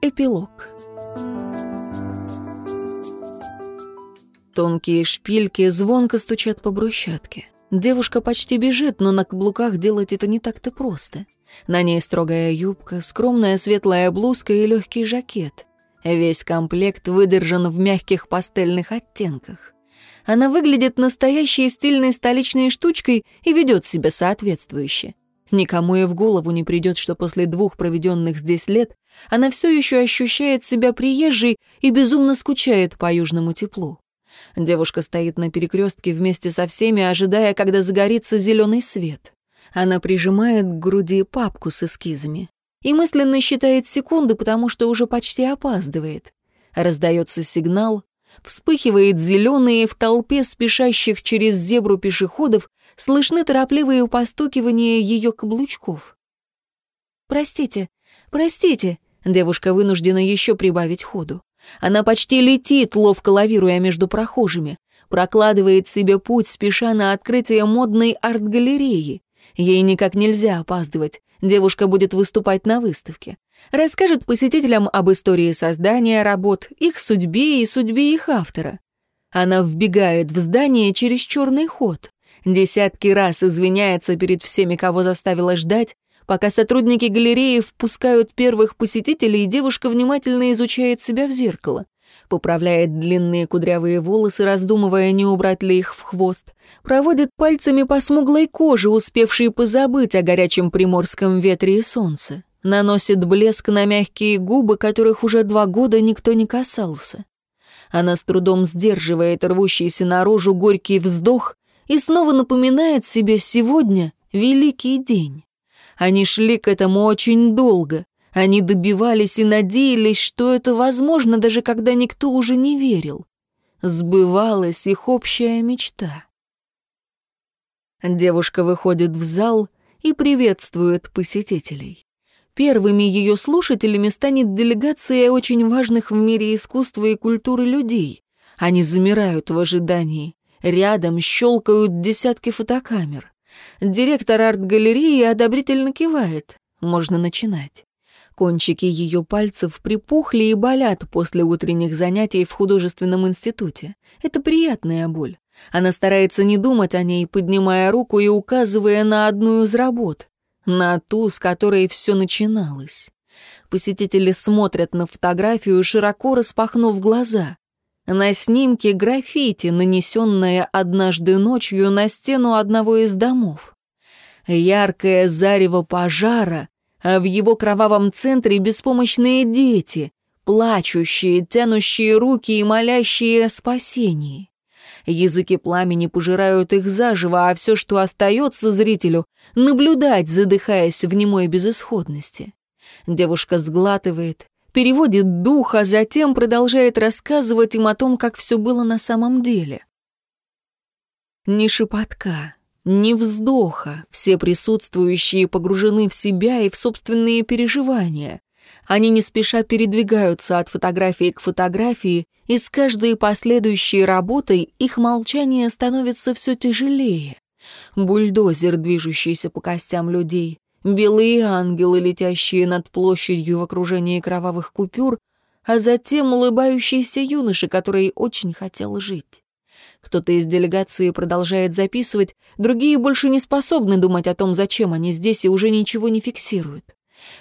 Эпилог Тонкие шпильки звонко стучат по брусчатке. Девушка почти бежит, но на каблуках делать это не так-то просто. На ней строгая юбка, скромная светлая блузка и легкий жакет. Весь комплект выдержан в мягких пастельных оттенках. Она выглядит настоящей стильной столичной штучкой и ведет себя соответствующе. Никому и в голову не придет, что после двух проведенных здесь лет она все еще ощущает себя приезжей и безумно скучает по южному теплу. Девушка стоит на перекрестке вместе со всеми, ожидая, когда загорится зеленый свет. Она прижимает к груди папку с эскизами и мысленно считает секунды, потому что уже почти опаздывает. Раздается сигнал, вспыхивает зеленый, и в толпе спешащих через зебру пешеходов слышны торопливые постукивания ее каблучков. «Простите, простите», — девушка вынуждена еще прибавить ходу. Она почти летит, ловко лавируя между прохожими, прокладывает себе путь, спеша на открытие модной арт-галереи. Ей никак нельзя опаздывать, девушка будет выступать на выставке. Расскажет посетителям об истории создания работ, их судьбе и судьбе их автора. Она вбегает в здание через черный ход. Десятки раз извиняется перед всеми, кого заставила ждать, Пока сотрудники галереи впускают первых посетителей, девушка внимательно изучает себя в зеркало. Поправляет длинные кудрявые волосы, раздумывая, не убрать ли их в хвост. Проводит пальцами по смуглой коже, успевшей позабыть о горячем приморском ветре и солнце. Наносит блеск на мягкие губы, которых уже два года никто не касался. Она с трудом сдерживает рвущийся наружу горький вздох и снова напоминает себе сегодня великий день. Они шли к этому очень долго. Они добивались и надеялись, что это возможно, даже когда никто уже не верил. Сбывалась их общая мечта. Девушка выходит в зал и приветствует посетителей. Первыми ее слушателями станет делегация очень важных в мире искусства и культуры людей. Они замирают в ожидании. Рядом щелкают десятки фотокамер. Директор арт-галереи одобрительно кивает. Можно начинать. Кончики ее пальцев припухли и болят после утренних занятий в художественном институте. Это приятная боль. Она старается не думать о ней, поднимая руку и указывая на одну из работ, на ту, с которой все начиналось. Посетители смотрят на фотографию, широко распахнув глаза. На снимке граффити, нанесенное однажды ночью на стену одного из домов. Яркое зарево пожара, а в его кровавом центре беспомощные дети, плачущие, тянущие руки и молящие о спасении. Языки пламени пожирают их заживо, а все, что остается зрителю, наблюдать, задыхаясь в немой безысходности. Девушка сглатывает, переводит дух, а затем продолжает рассказывать им о том, как все было на самом деле. Ни шепотка, ни вздоха, все присутствующие погружены в себя и в собственные переживания. Они не спеша передвигаются от фотографии к фотографии, и с каждой последующей работой их молчание становится все тяжелее. Бульдозер, движущийся по костям людей, белые ангелы, летящие над площадью в окружении кровавых купюр, а затем улыбающийся юноша, который очень хотел жить. Кто-то из делегации продолжает записывать, другие больше не способны думать о том, зачем они здесь, и уже ничего не фиксируют.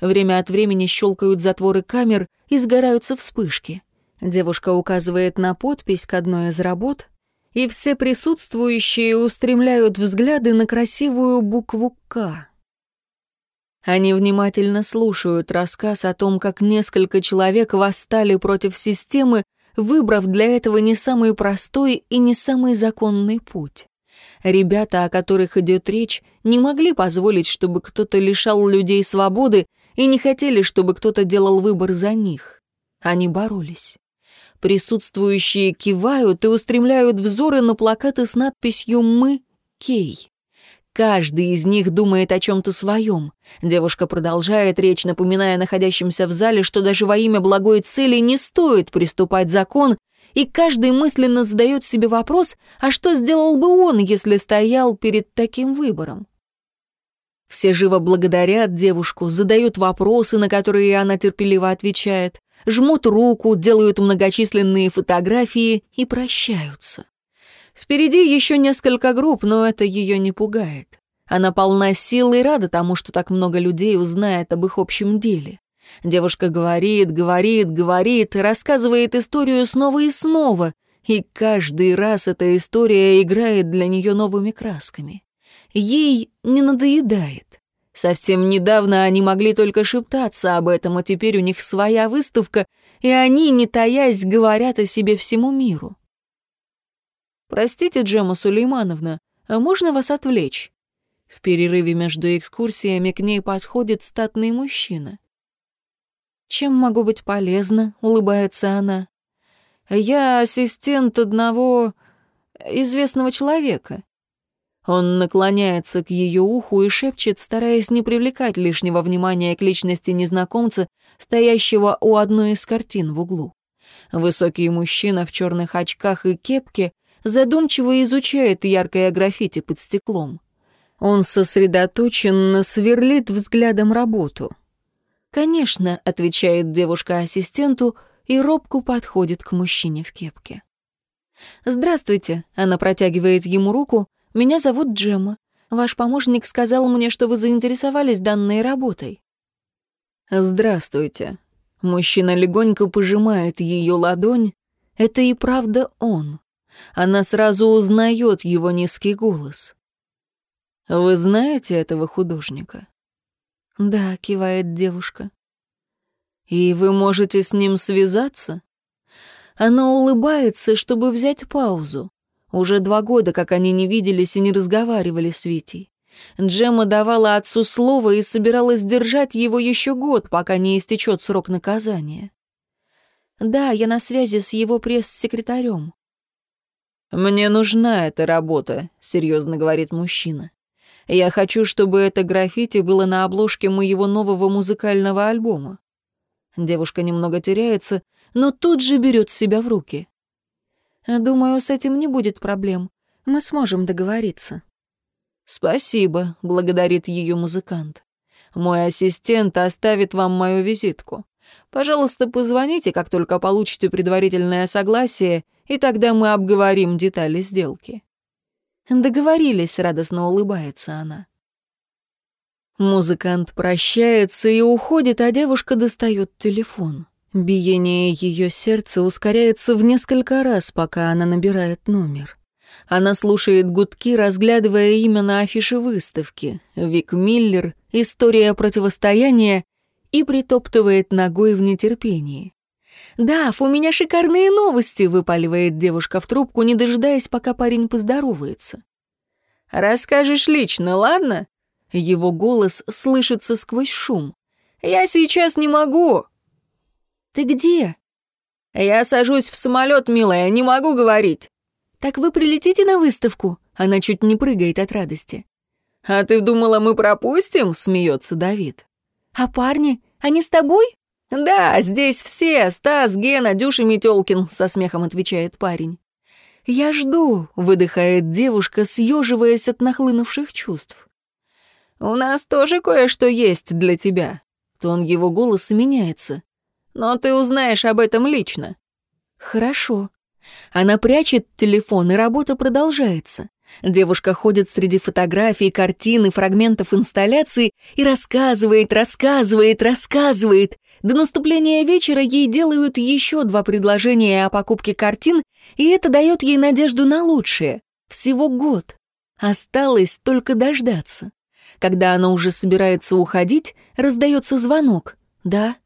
Время от времени щелкают затворы камер и сгораются вспышки. Девушка указывает на подпись к одной из работ, и все присутствующие устремляют взгляды на красивую букву «К». Они внимательно слушают рассказ о том, как несколько человек восстали против системы, выбрав для этого не самый простой и не самый законный путь. Ребята, о которых идет речь, не могли позволить, чтобы кто-то лишал людей свободы и не хотели, чтобы кто-то делал выбор за них. Они боролись. Присутствующие кивают и устремляют взоры на плакаты с надписью «Мы — Кей». Каждый из них думает о чем-то своем. Девушка продолжает речь, напоминая находящимся в зале, что даже во имя благой цели не стоит приступать закон, и каждый мысленно задает себе вопрос, а что сделал бы он, если стоял перед таким выбором? Все живо благодарят девушку, задают вопросы, на которые она терпеливо отвечает, жмут руку, делают многочисленные фотографии и прощаются. Впереди еще несколько групп, но это ее не пугает. Она полна сил и рада тому, что так много людей узнает об их общем деле. Девушка говорит, говорит, говорит, рассказывает историю снова и снова, и каждый раз эта история играет для нее новыми красками. Ей не надоедает. Совсем недавно они могли только шептаться об этом, а теперь у них своя выставка, и они, не таясь, говорят о себе всему миру. «Простите, Джема Сулеймановна, а можно вас отвлечь?» В перерыве между экскурсиями к ней подходит статный мужчина. «Чем могу быть полезна?» — улыбается она. «Я ассистент одного известного человека». Он наклоняется к ее уху и шепчет, стараясь не привлекать лишнего внимания к личности незнакомца, стоящего у одной из картин в углу. Высокий мужчина в черных очках и кепке задумчиво изучает яркое граффити под стеклом. Он сосредоточенно сверлит взглядом работу. «Конечно», — отвечает девушка ассистенту и робко подходит к мужчине в кепке. «Здравствуйте», — она протягивает ему руку, — «меня зовут Джемма. Ваш помощник сказал мне, что вы заинтересовались данной работой». «Здравствуйте». Мужчина легонько пожимает ее ладонь. Это и правда он. Она сразу узнает его низкий голос. «Вы знаете этого художника?» «Да», — кивает девушка. «И вы можете с ним связаться?» Она улыбается, чтобы взять паузу. Уже два года, как они не виделись и не разговаривали с Витей. Джема давала отцу слово и собиралась держать его еще год, пока не истечет срок наказания. «Да, я на связи с его пресс-секретарем». «Мне нужна эта работа», — серьезно говорит мужчина. «Я хочу, чтобы это граффити было на обложке моего нового музыкального альбома». Девушка немного теряется, но тут же берет себя в руки. «Думаю, с этим не будет проблем. Мы сможем договориться». «Спасибо», — благодарит ее музыкант. «Мой ассистент оставит вам мою визитку. Пожалуйста, позвоните, как только получите предварительное согласие, и тогда мы обговорим детали сделки». «Договорились», — радостно улыбается она. Музыкант прощается и уходит, а девушка достает телефон. Биение ее сердца ускоряется в несколько раз, пока она набирает номер. Она слушает гудки, разглядывая имя на афише выставки. Вик Миллер, история противостояния, и притоптывает ногой в нетерпении. «Даф, у меня шикарные новости!» — выпаливает девушка в трубку, не дожидаясь, пока парень поздоровается. «Расскажешь лично, ладно?» Его голос слышится сквозь шум. «Я сейчас не могу!» «Ты где?» «Я сажусь в самолет, милая, не могу говорить». «Так вы прилетите на выставку?» Она чуть не прыгает от радости. «А ты думала, мы пропустим?» — смеется Давид. «А парни? Они с тобой?» «Да, здесь все. Стас, Гена, Дюша Метелкин», — со смехом отвечает парень. «Я жду», — выдыхает девушка, съеживаясь от нахлынувших чувств. «У нас тоже кое-что есть для тебя». Тон его голоса меняется. «Но ты узнаешь об этом лично». «Хорошо». Она прячет телефон, и работа продолжается. Девушка ходит среди фотографий, картин и фрагментов инсталляции и рассказывает, рассказывает, рассказывает. До наступления вечера ей делают еще два предложения о покупке картин, и это дает ей надежду на лучшее. Всего год. Осталось только дождаться. Когда она уже собирается уходить, раздается звонок. «Да?»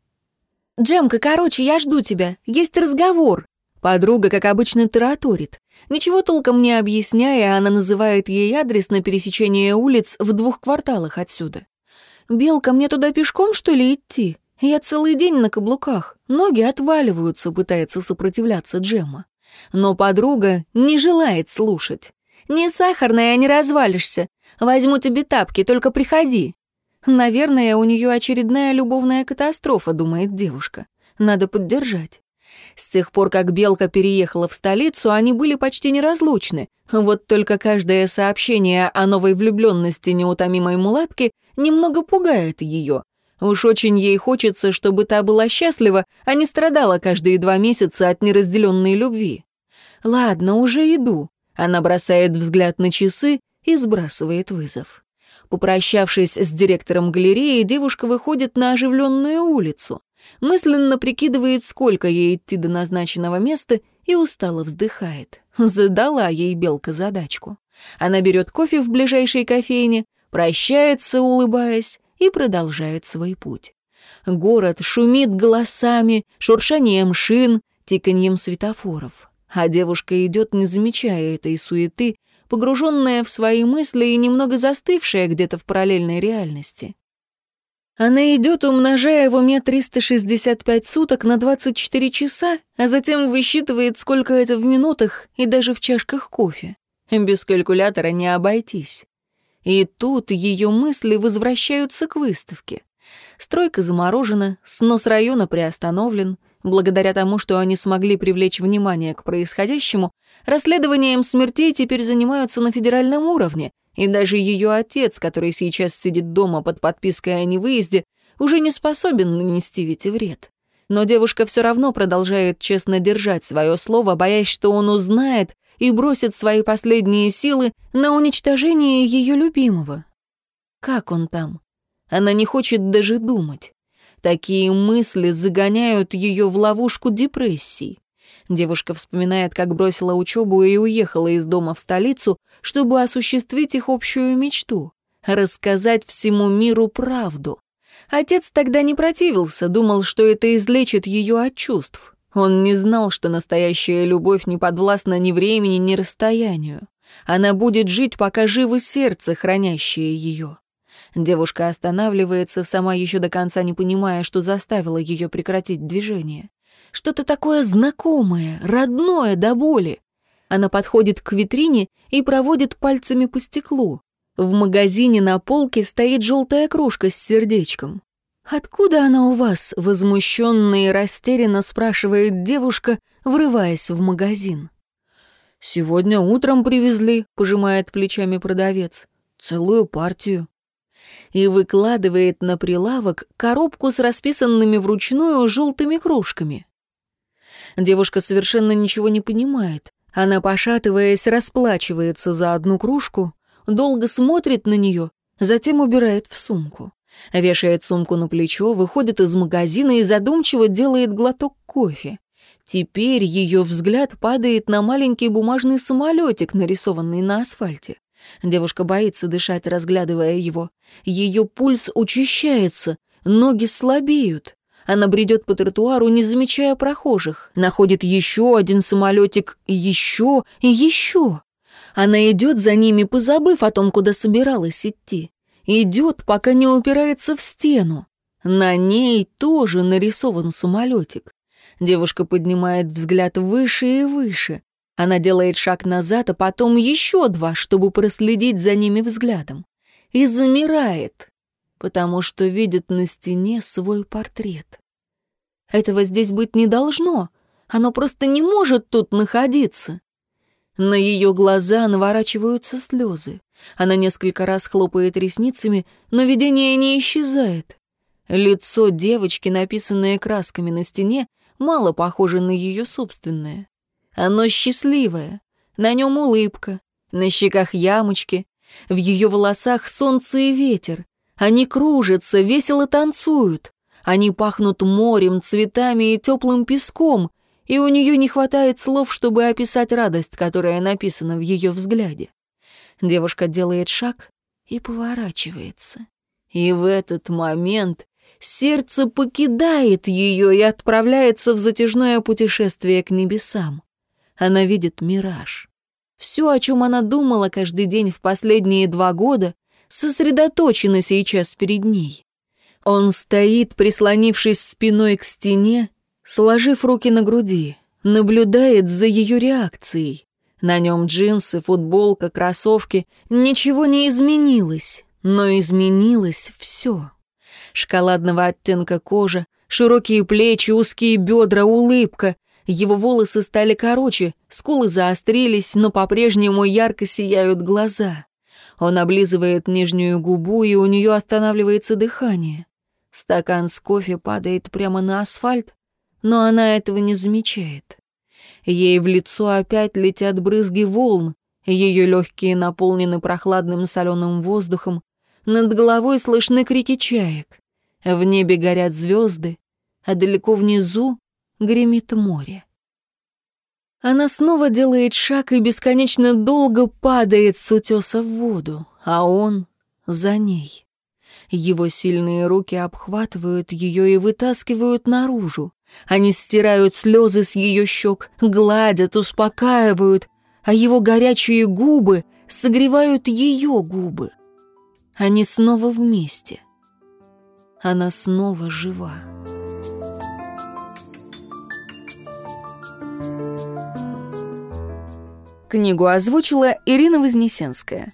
«Джемка, короче, я жду тебя. Есть разговор». Подруга, как обычно, тараторит. Ничего толком не объясняя, она называет ей адрес на пересечение улиц в двух кварталах отсюда. «Белка, мне туда пешком, что ли, идти? Я целый день на каблуках. Ноги отваливаются», — пытается сопротивляться Джемма. Но подруга не желает слушать. «Не сахарная, не развалишься. Возьму тебе тапки, только приходи». Наверное, у нее очередная любовная катастрофа, думает девушка. Надо поддержать. С тех пор, как Белка переехала в столицу, они были почти неразлучны. Вот только каждое сообщение о новой влюбленности неутомимой мулатки немного пугает ее. Уж очень ей хочется, чтобы та была счастлива, а не страдала каждые два месяца от неразделенной любви. «Ладно, уже иду». Она бросает взгляд на часы и сбрасывает вызов. Попрощавшись с директором галереи, девушка выходит на оживленную улицу. Мысленно прикидывает, сколько ей идти до назначенного места, и устало вздыхает. Задала ей белка задачку. Она берет кофе в ближайшей кофейне, прощается, улыбаясь, и продолжает свой путь. Город шумит голосами, шуршанием шин, тиканьем светофоров. А девушка идет, не замечая этой суеты, погруженная в свои мысли и немного застывшая где-то в параллельной реальности. Она идет, умножая в уме 365 суток на 24 часа, а затем высчитывает, сколько это в минутах и даже в чашках кофе. Без калькулятора не обойтись. И тут ее мысли возвращаются к выставке. Стройка заморожена, снос района приостановлен. Благодаря тому, что они смогли привлечь внимание к происходящему, расследованием смертей теперь занимаются на федеральном уровне, и даже ее отец, который сейчас сидит дома под подпиской о невыезде, уже не способен нанести ведь вред. Но девушка все равно продолжает честно держать свое слово, боясь, что он узнает и бросит свои последние силы на уничтожение ее любимого. Как он там? Она не хочет даже думать. Такие мысли загоняют ее в ловушку депрессии. Девушка вспоминает, как бросила учебу и уехала из дома в столицу, чтобы осуществить их общую мечту — рассказать всему миру правду. Отец тогда не противился, думал, что это излечит ее от чувств. Он не знал, что настоящая любовь не подвластна ни времени, ни расстоянию. Она будет жить, пока живо сердце, хранящее ее. Девушка останавливается, сама еще до конца не понимая, что заставило ее прекратить движение. Что-то такое знакомое, родное до боли. Она подходит к витрине и проводит пальцами по стеклу. В магазине на полке стоит желтая кружка с сердечком. «Откуда она у вас?» — возмущенно и растерянно спрашивает девушка, врываясь в магазин. «Сегодня утром привезли», — пожимает плечами продавец. «Целую партию». И выкладывает на прилавок коробку с расписанными вручную желтыми кружками. Девушка совершенно ничего не понимает. Она, пошатываясь, расплачивается за одну кружку, долго смотрит на нее, затем убирает в сумку. Вешает сумку на плечо, выходит из магазина и задумчиво делает глоток кофе. Теперь ее взгляд падает на маленький бумажный самолетик, нарисованный на асфальте. Девушка боится дышать, разглядывая его. Ее пульс учащается, ноги слабеют. Она бредет по тротуару, не замечая прохожих. Находит еще один самолетик, еще еще. Она идет за ними, позабыв о том, куда собиралась идти. Идет, пока не упирается в стену. На ней тоже нарисован самолетик. Девушка поднимает взгляд выше и выше. Она делает шаг назад, а потом еще два, чтобы проследить за ними взглядом. И замирает, потому что видит на стене свой портрет. Этого здесь быть не должно. Оно просто не может тут находиться. На ее глаза наворачиваются слезы. Она несколько раз хлопает ресницами, но видение не исчезает. Лицо девочки, написанное красками на стене, мало похоже на ее собственное. Оно счастливое, на нем улыбка, на щеках ямочки, в ее волосах солнце и ветер. Они кружатся, весело танцуют. Они пахнут морем, цветами и теплым песком, и у нее не хватает слов, чтобы описать радость, которая написана в ее взгляде. Девушка делает шаг и поворачивается. И в этот момент сердце покидает ее и отправляется в затяжное путешествие к небесам. Она видит мираж. Все, о чем она думала каждый день в последние два года, сосредоточено сейчас перед ней. Он стоит, прислонившись спиной к стене, сложив руки на груди, наблюдает за ее реакцией. На нем джинсы, футболка, кроссовки. Ничего не изменилось, но изменилось все. Шоколадного оттенка кожа, широкие плечи, узкие бедра, улыбка. Его волосы стали короче, скулы заострились, но по-прежнему ярко сияют глаза. Он облизывает нижнюю губу, и у нее останавливается дыхание. Стакан с кофе падает прямо на асфальт, но она этого не замечает. Ей в лицо опять летят брызги волн, ее легкие наполнены прохладным соленым воздухом, над головой слышны крики чаек. В небе горят звезды, а далеко внизу гремит море. Она снова делает шаг и бесконечно долго падает с утеса в воду, а он за ней. Его сильные руки обхватывают ее и вытаскивают наружу. Они стирают слезы с ее щек, гладят, успокаивают, а его горячие губы согревают ее губы. Они снова вместе. Она снова жива. Книгу озвучила Ирина Вознесенская.